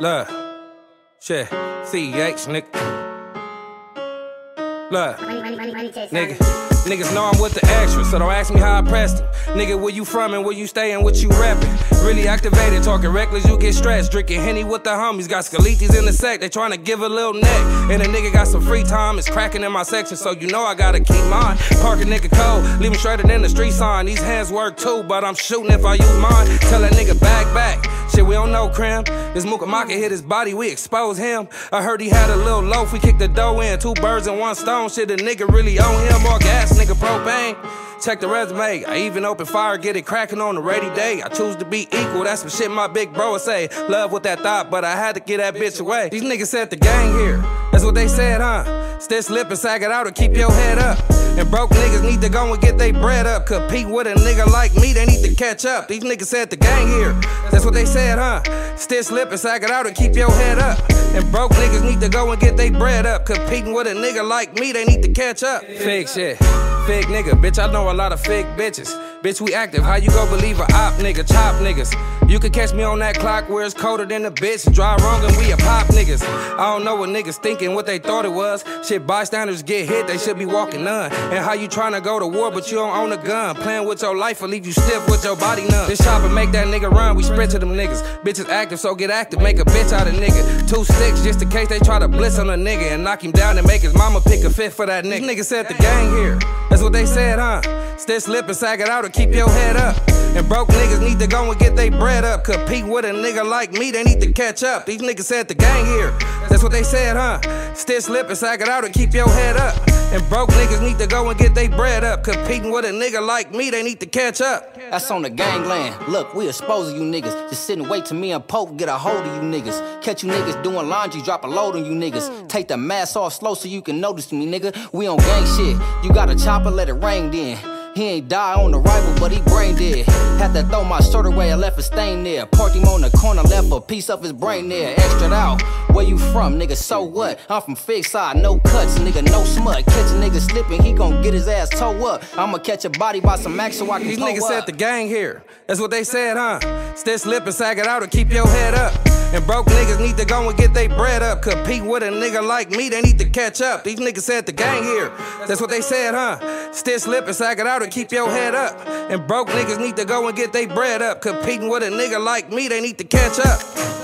Look, shit, CH, nigga. Look, nigga. Niggas know I'm with the extra, so don't ask me how I pressed it. Nigga, where you from and where you stay and what you reppin'? Really activated, talking reckless, you get stressed. Drinking Henny with the homies, got scalitis in the sack, they tryna give a little neck. And a nigga got some free time, it's cracking in my section, so you know I gotta keep mine. Park a nigga cold, leave him shredded in the street sign. These hands work too, but I'm shooting if I use mine. Tell that nigga back, back. Shit, we don't know, Crim. This Mukamaka hit his body, we expose him. I heard he had a little loaf, we kicked the dough in. Two birds and one stone, shit, the nigga really own him. More gas. Check the resume. I even open fire, get it cracking on a rainy day. I choose to be equal. That's some shit my big bro would say. Love with that thought, but I had to get that bitch away. These niggas said the gang here. That's what they said, huh? Stay slip and sag it out or keep your head up. And broke niggas need to go and get their bread up. Compete with a nigga like me, they need to catch up. These niggas said the gang here. That's what they said, huh? Stay slip and sag it out or keep your head up. And broke niggas need to go and get their bread up. Competing with a nigga like me, they need to catch up. Fake shit. Fake nigga, bitch, I know a lot of fake bitches. Bitch, we active, how you gon' believe a op nigga, chop niggas? You can catch me on that clock where it's colder than a bitch. Drive wrong and we a pop niggas. I don't know what niggas thinking, what they thought it was. Shit, bystanders get hit, they should be walking none. And how you tryna go to war, but you don't own a gun. Playing with your life will leave you stiff with your body numb. This chopper make that nigga run, we sprint to them niggas. Bitches active, so get active, make a bitch out of nigga. Two sticks just in case they try to blitz on a nigga and knock him down and make his mama pick a fifth for that nigga. Niggas said the gang here. That's what they said, huh? Stay slip and sag it out or keep your head up. And broke niggas need to go and get their bread up. Compete with a nigga like me, they need to catch up. These niggas said the gang here. What they said, huh? Stay slip and sag it out or keep your head up. And broke niggas need to go and get their bread up. Competing with a nigga like me, they need to catch up. That's on the gangland. Look, we exposing you niggas. Just sit and wait till me and Pope get a hold of you niggas. Catch you niggas doing laundry, drop a load on you niggas. Take the mask off slow so you can notice me, nigga. We on gang shit. You got a chopper, let it rain then. He ain't die on arrival, but he brain dead. Had to throw my shirt away, I left a stain there. Parked him on the corner, left a piece of his brain there. Extra out. Where you from, nigga? So what? I'm from Fig Side, no cuts, nigga, no smut. Catch a nigga slipping, he gon' get his ass toe up. I'ma catch a body by some max so I can These niggas up. said the gang here. That's what they said, huh? Stay slip and sag it out or keep your head up. And broke niggas need to go and get their bread up. Compete with a nigga like me, they need to catch up. These niggas said the gang here. That's what they said, huh? Stay slip and sag it out or keep your head up. And broke niggas need to go and get their bread up. Competing with a nigga like me, they need to catch up.